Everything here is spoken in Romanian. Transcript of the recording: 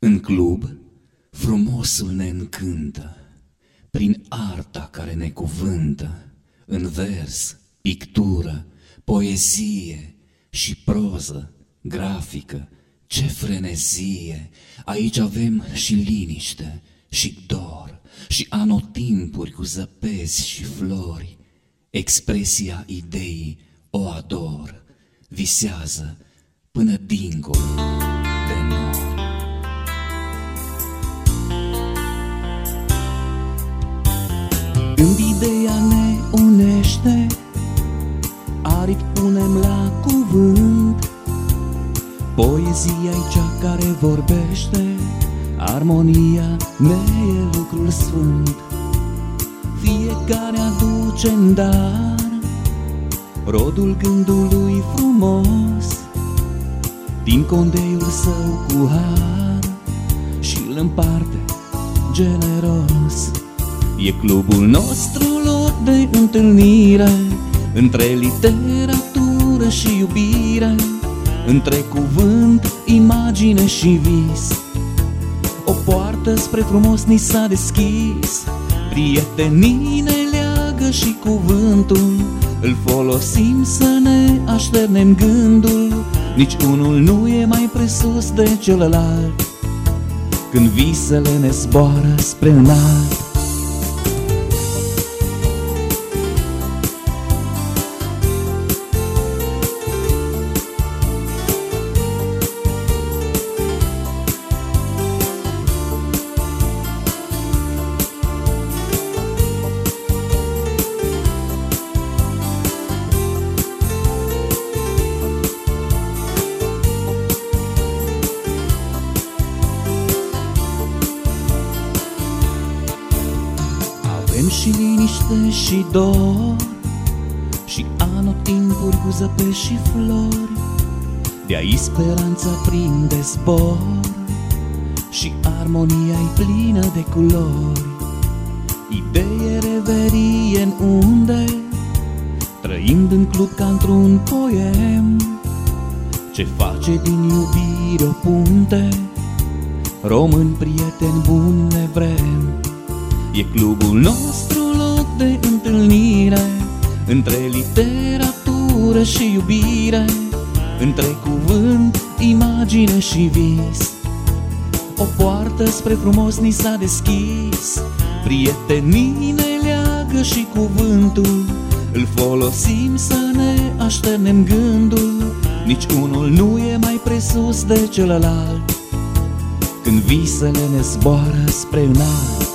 În club, frumosul ne încântă, Prin arta care ne cuvântă, În vers, pictură, poezie și proză, grafică, ce frenezie! Aici avem și liniște, și dor, și anotimpuri cu zăpezi și flori. Expresia ideii o ador, visează până dincolo Când ideea ne unește, aripi punem la cuvânt, Poezia e cea care vorbește, armonia ne e lucrul sfânt. Fiecare aduce în dar rodul gândului frumos, din condeiul său cu har și îl împarte generos. E clubul nostru loc de întâlnire între literatură și iubire, între cuvânt, imagine și vis. O poartă spre frumos ni s-a deschis, prietenii ne leagă și cuvântul îl folosim să ne așternem gândul Nici unul nu e mai presus de celălalt Când visele ne zboară spre înalt și liniște și dor. Și anotimpuri cu zăpe și flori. De aici speranța prinde zbor. Și armonia e plină de culori. Idee reverie în unde? Trăind în club ca într-un poem. Ce face din iubire o punte? Români, prieteni buni ne vrem E clubul nostru loc de întâlnire Între literatură și iubire Între cuvânt, imagine și vis. O poartă spre frumos ni s-a deschis Prietenii ne leagă și cuvântul. Îl folosim să ne așternem gândul Nici unul nu e mai presus de celălalt. Când visele ne zboară spre înalt